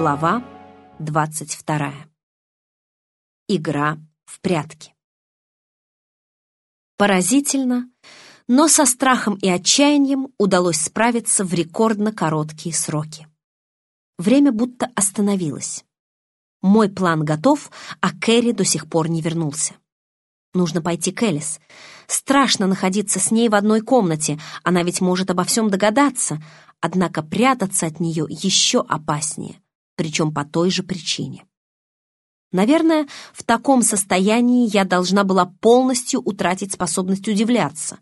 Глава 22. Игра в прятки. Поразительно, но со страхом и отчаянием удалось справиться в рекордно короткие сроки. Время будто остановилось. Мой план готов, а Кэрри до сих пор не вернулся. Нужно пойти к Элис. Страшно находиться с ней в одной комнате, она ведь может обо всем догадаться, однако прятаться от нее еще опаснее, причем по той же причине. Наверное, в таком состоянии я должна была полностью утратить способность удивляться,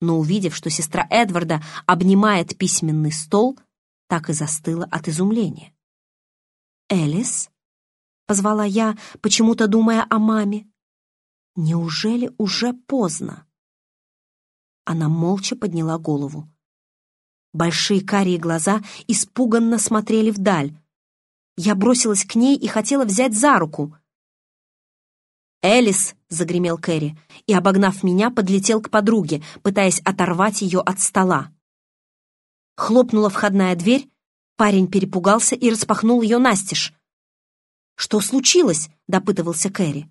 но увидев, что сестра Эдварда обнимает письменный стол, так и застыла от изумления. «Элис?» — позвала я, почему-то думая о маме. «Неужели уже поздно?» Она молча подняла голову. Большие карие глаза испуганно смотрели вдаль. Я бросилась к ней и хотела взять за руку. «Элис!» — загремел Кэрри, и, обогнав меня, подлетел к подруге, пытаясь оторвать ее от стола. Хлопнула входная дверь, парень перепугался и распахнул ее настежь. «Что случилось?» — допытывался Кэрри.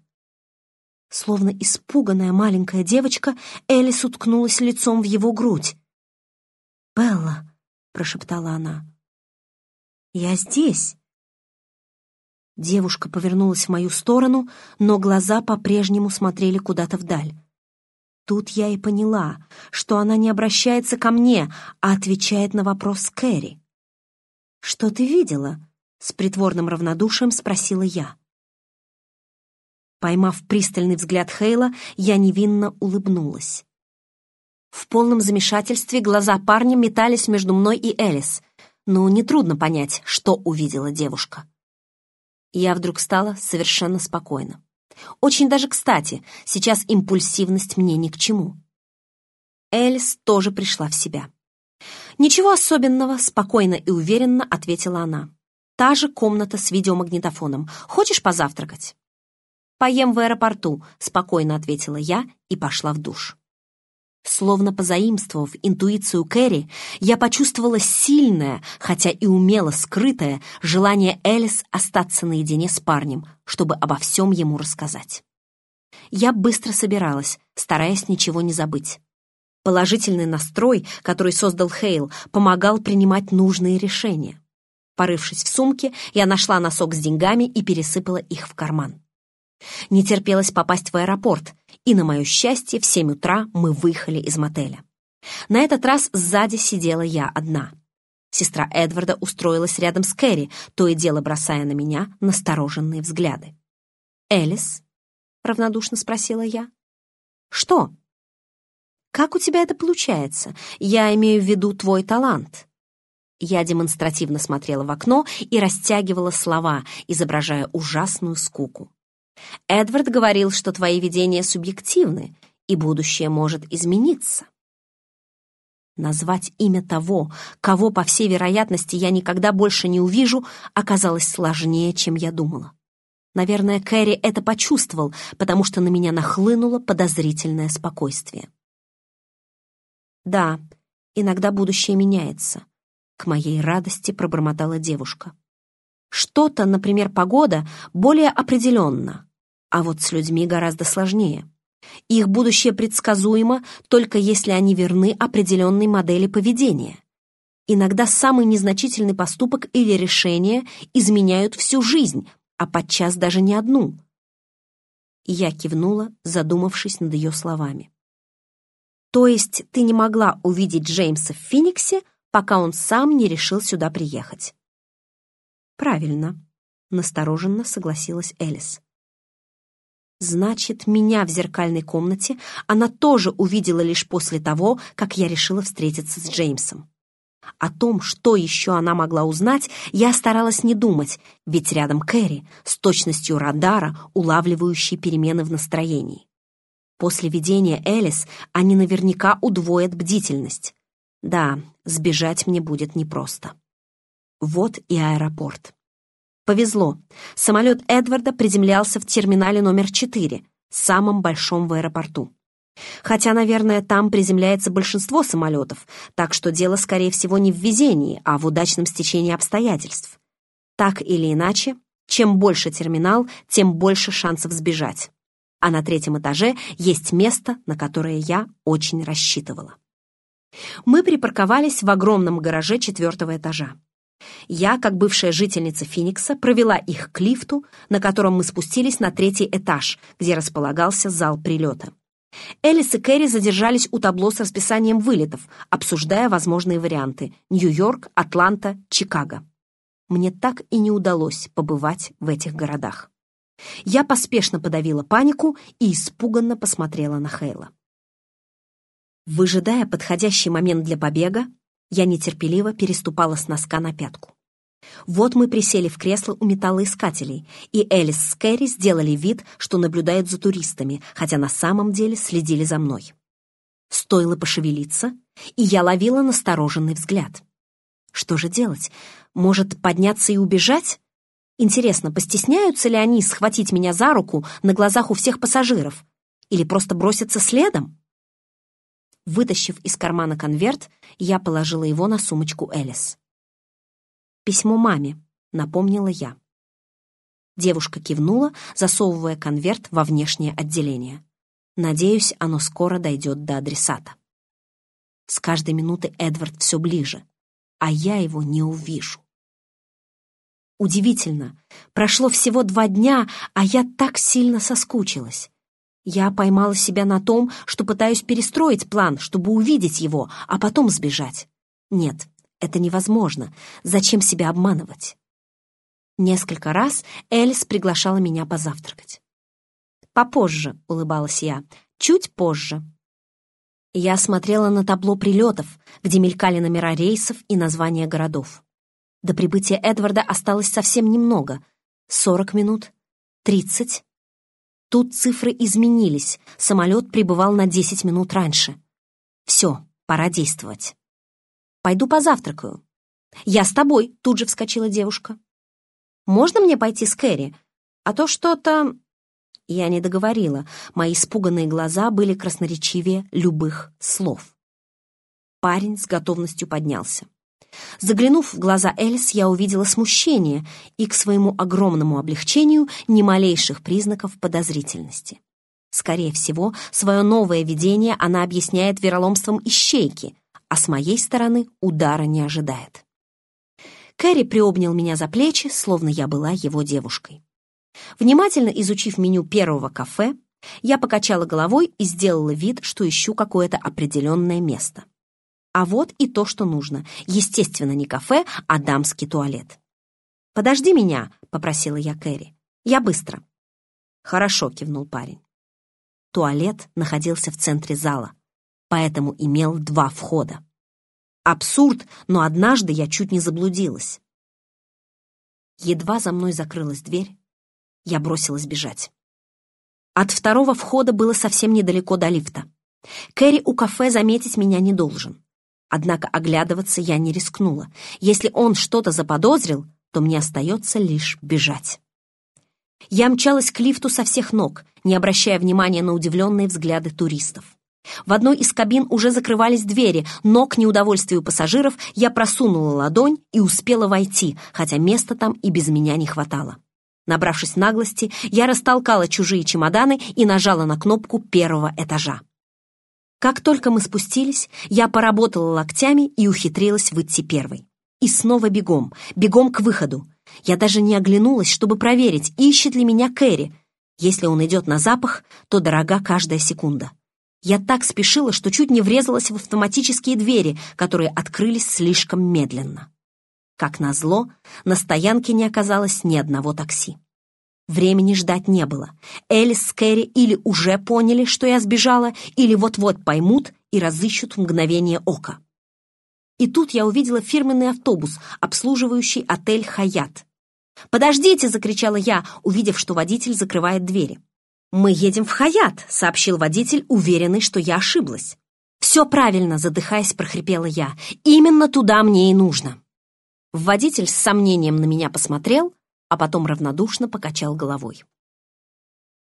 Словно испуганная маленькая девочка, Элис уткнулась лицом в его грудь. «Белла», — прошептала она, — «я здесь». Девушка повернулась в мою сторону, но глаза по-прежнему смотрели куда-то вдаль. Тут я и поняла, что она не обращается ко мне, а отвечает на вопрос Кэрри. «Что ты видела?» — с притворным равнодушием спросила я. Поймав пристальный взгляд Хейла, я невинно улыбнулась. В полном замешательстве глаза парня метались между мной и Элис, но нетрудно понять, что увидела девушка. Я вдруг стала совершенно спокойна. Очень даже кстати, сейчас импульсивность мне ни к чему. Элис тоже пришла в себя. «Ничего особенного», — спокойно и уверенно ответила она. «Та же комната с видеомагнитофоном. Хочешь позавтракать?» «Поем в аэропорту», — спокойно ответила я и пошла в душ. Словно позаимствовав интуицию Кэрри, я почувствовала сильное, хотя и умело скрытое, желание Элис остаться наедине с парнем, чтобы обо всем ему рассказать. Я быстро собиралась, стараясь ничего не забыть. Положительный настрой, который создал Хейл, помогал принимать нужные решения. Порывшись в сумке, я нашла носок с деньгами и пересыпала их в карман. Не терпелось попасть в аэропорт, и, на мое счастье, в семь утра мы выехали из мотеля. На этот раз сзади сидела я одна. Сестра Эдварда устроилась рядом с Кэрри, то и дело бросая на меня настороженные взгляды. «Элис?» — равнодушно спросила я. «Что?» «Как у тебя это получается? Я имею в виду твой талант». Я демонстративно смотрела в окно и растягивала слова, изображая ужасную скуку. Эдвард говорил, что твои видения субъективны, и будущее может измениться. Назвать имя того, кого, по всей вероятности, я никогда больше не увижу, оказалось сложнее, чем я думала. Наверное, Кэрри это почувствовал, потому что на меня нахлынуло подозрительное спокойствие. «Да, иногда будущее меняется», — к моей радости пробормотала девушка. «Что-то, например, погода, более определенно, а вот с людьми гораздо сложнее. Их будущее предсказуемо, только если они верны определенной модели поведения. Иногда самый незначительный поступок или решение изменяют всю жизнь, а подчас даже не одну. Я кивнула, задумавшись над ее словами. То есть ты не могла увидеть Джеймса в Фениксе, пока он сам не решил сюда приехать? Правильно, настороженно согласилась Элис. Значит, меня в зеркальной комнате она тоже увидела лишь после того, как я решила встретиться с Джеймсом. О том, что еще она могла узнать, я старалась не думать, ведь рядом Кэрри с точностью радара, улавливающей перемены в настроении. После видения Элис они наверняка удвоят бдительность. Да, сбежать мне будет непросто. Вот и аэропорт. Повезло. Самолет Эдварда приземлялся в терминале номер 4, самом большом в аэропорту. Хотя, наверное, там приземляется большинство самолетов, так что дело, скорее всего, не в везении, а в удачном стечении обстоятельств. Так или иначе, чем больше терминал, тем больше шансов сбежать. А на третьем этаже есть место, на которое я очень рассчитывала. Мы припарковались в огромном гараже четвертого этажа. Я, как бывшая жительница Финикса, провела их к лифту, на котором мы спустились на третий этаж, где располагался зал прилета. Элис и Кэрри задержались у табло с расписанием вылетов, обсуждая возможные варианты — Нью-Йорк, Атланта, Чикаго. Мне так и не удалось побывать в этих городах. Я поспешно подавила панику и испуганно посмотрела на Хейла. Выжидая подходящий момент для побега, я нетерпеливо переступала с носка на пятку. Вот мы присели в кресло у металлоискателей, и Элис с Кэрри сделали вид, что наблюдают за туристами, хотя на самом деле следили за мной. Стоило пошевелиться, и я ловила настороженный взгляд. Что же делать? Может, подняться и убежать? Интересно, постесняются ли они схватить меня за руку на глазах у всех пассажиров? Или просто бросятся следом? Вытащив из кармана конверт, я положила его на сумочку Элис. «Письмо маме», — напомнила я. Девушка кивнула, засовывая конверт во внешнее отделение. Надеюсь, оно скоро дойдет до адресата. С каждой минуты Эдвард все ближе, а я его не увижу. Удивительно, прошло всего два дня, а я так сильно соскучилась. Я поймала себя на том, что пытаюсь перестроить план, чтобы увидеть его, а потом сбежать. Нет, это невозможно. Зачем себя обманывать? Несколько раз Элис приглашала меня позавтракать. «Попозже», — улыбалась я, — «чуть позже». Я смотрела на табло прилетов, где мелькали номера рейсов и названия городов. До прибытия Эдварда осталось совсем немного. Сорок минут, тридцать. Тут цифры изменились, самолет прибывал на 10 минут раньше. Все, пора действовать. Пойду позавтракаю. Я с тобой, тут же вскочила девушка. Можно мне пойти с Кэрри? А то что-то... Я не договорила. Мои испуганные глаза были красноречивее любых слов. Парень с готовностью поднялся. Заглянув в глаза Эльс, я увидела смущение и, к своему огромному облегчению, ни малейших признаков подозрительности. Скорее всего, свое новое видение она объясняет вероломством ищейки, а с моей стороны удара не ожидает. Кэрри приобнял меня за плечи, словно я была его девушкой. Внимательно изучив меню первого кафе, я покачала головой и сделала вид, что ищу какое-то определенное место. А вот и то, что нужно. Естественно, не кафе, а дамский туалет. «Подожди меня», — попросила я Кэрри. «Я быстро». «Хорошо», — кивнул парень. Туалет находился в центре зала, поэтому имел два входа. Абсурд, но однажды я чуть не заблудилась. Едва за мной закрылась дверь, я бросилась бежать. От второго входа было совсем недалеко до лифта. Кэрри у кафе заметить меня не должен. Однако оглядываться я не рискнула. Если он что-то заподозрил, то мне остается лишь бежать. Я мчалась к лифту со всех ног, не обращая внимания на удивленные взгляды туристов. В одной из кабин уже закрывались двери, но, к неудовольствию пассажиров, я просунула ладонь и успела войти, хотя места там и без меня не хватало. Набравшись наглости, я растолкала чужие чемоданы и нажала на кнопку первого этажа. Как только мы спустились, я поработала локтями и ухитрилась выйти первой. И снова бегом, бегом к выходу. Я даже не оглянулась, чтобы проверить, ищет ли меня Кэрри. Если он идет на запах, то дорога каждая секунда. Я так спешила, что чуть не врезалась в автоматические двери, которые открылись слишком медленно. Как назло, на стоянке не оказалось ни одного такси. Времени ждать не было. Элис с Кэрри или уже поняли, что я сбежала, или вот-вот поймут и разыщут мгновение ока. И тут я увидела фирменный автобус, обслуживающий отель «Хаят». «Подождите!» — закричала я, увидев, что водитель закрывает двери. «Мы едем в Хаят», — сообщил водитель, уверенный, что я ошиблась. «Все правильно», — задыхаясь, прохрипела я. «Именно туда мне и нужно». Водитель с сомнением на меня посмотрел, а потом равнодушно покачал головой.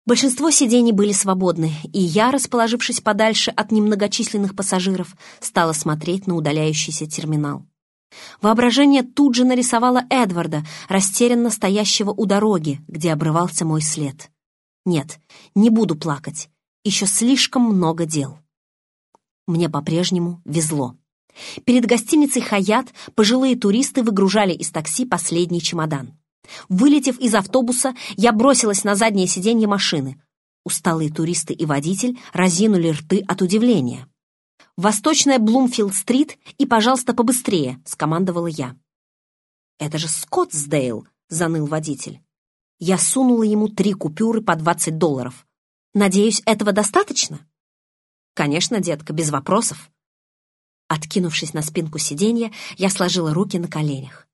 Большинство сидений были свободны, и я, расположившись подальше от немногочисленных пассажиров, стала смотреть на удаляющийся терминал. Воображение тут же нарисовало Эдварда, растерянно стоящего у дороги, где обрывался мой след. Нет, не буду плакать. Еще слишком много дел. Мне по-прежнему везло. Перед гостиницей «Хаят» пожилые туристы выгружали из такси последний чемодан. Вылетев из автобуса, я бросилась на заднее сиденье машины. Усталые туристы и водитель разинули рты от удивления. «Восточная Блумфилд-стрит и, пожалуйста, побыстрее», — скомандовала я. «Это же Скоттсдейл», — заныл водитель. Я сунула ему три купюры по 20 долларов. «Надеюсь, этого достаточно?» «Конечно, детка, без вопросов». Откинувшись на спинку сиденья, я сложила руки на коленях.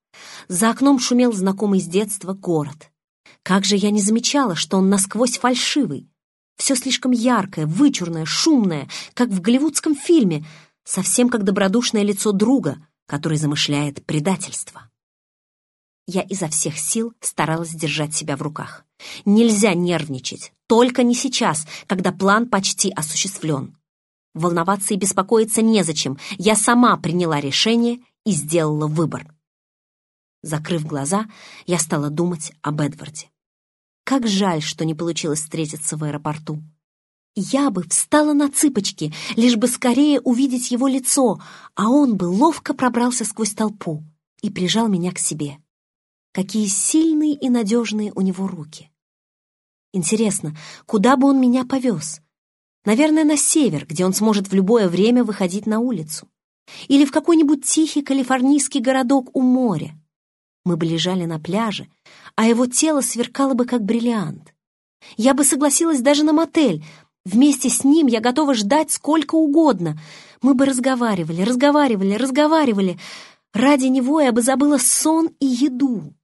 За окном шумел знакомый с детства город. Как же я не замечала, что он насквозь фальшивый. Все слишком яркое, вычурное, шумное, как в голливудском фильме, совсем как добродушное лицо друга, который замышляет предательство. Я изо всех сил старалась держать себя в руках. Нельзя нервничать, только не сейчас, когда план почти осуществлен. Волноваться и беспокоиться незачем. Я сама приняла решение и сделала выбор. Закрыв глаза, я стала думать об Эдварде. Как жаль, что не получилось встретиться в аэропорту. Я бы встала на цыпочки, лишь бы скорее увидеть его лицо, а он бы ловко пробрался сквозь толпу и прижал меня к себе. Какие сильные и надежные у него руки. Интересно, куда бы он меня повез? Наверное, на север, где он сможет в любое время выходить на улицу. Или в какой-нибудь тихий калифорнийский городок у моря. Мы бы лежали на пляже, а его тело сверкало бы как бриллиант. Я бы согласилась даже на мотель. Вместе с ним я готова ждать сколько угодно. Мы бы разговаривали, разговаривали, разговаривали. Ради него я бы забыла сон и еду.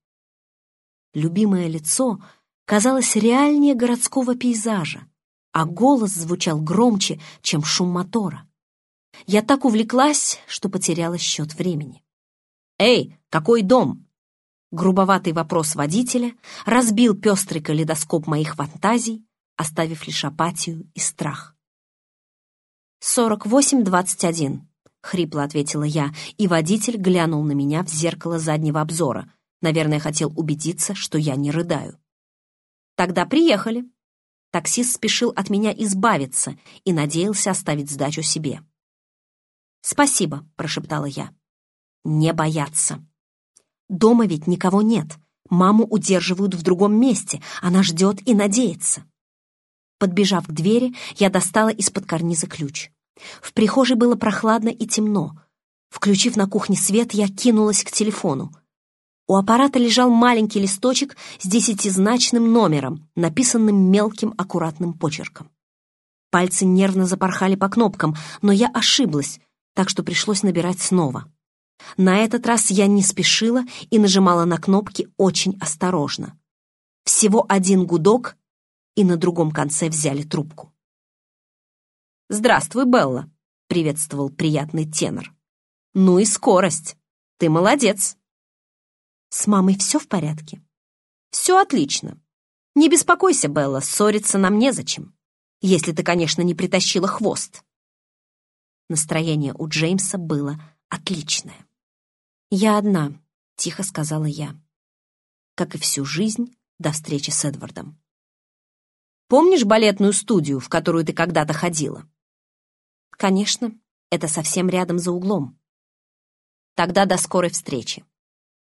Любимое лицо казалось реальнее городского пейзажа а голос звучал громче, чем шум мотора. Я так увлеклась, что потеряла счет времени. «Эй, какой дом?» Грубоватый вопрос водителя разбил пестрый калейдоскоп моих фантазий, оставив лишь апатию и страх. «Сорок восемь двадцать один», — хрипло ответила я, и водитель глянул на меня в зеркало заднего обзора. Наверное, хотел убедиться, что я не рыдаю. «Тогда приехали», Таксист спешил от меня избавиться и надеялся оставить сдачу себе. «Спасибо», — прошептала я. «Не бояться. Дома ведь никого нет. Маму удерживают в другом месте. Она ждет и надеется». Подбежав к двери, я достала из-под карниза ключ. В прихожей было прохладно и темно. Включив на кухне свет, я кинулась к телефону. У аппарата лежал маленький листочек с десятизначным номером, написанным мелким аккуратным почерком. Пальцы нервно запорхали по кнопкам, но я ошиблась, так что пришлось набирать снова. На этот раз я не спешила и нажимала на кнопки очень осторожно. Всего один гудок, и на другом конце взяли трубку. «Здравствуй, Белла», — приветствовал приятный тенор. «Ну и скорость. Ты молодец». С мамой все в порядке? Все отлично. Не беспокойся, Белла, ссориться нам незачем. Если ты, конечно, не притащила хвост. Настроение у Джеймса было отличное. «Я одна», — тихо сказала я. Как и всю жизнь до встречи с Эдвардом. «Помнишь балетную студию, в которую ты когда-то ходила?» «Конечно, это совсем рядом за углом». «Тогда до скорой встречи».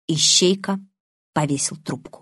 Ищейка повесил трубку.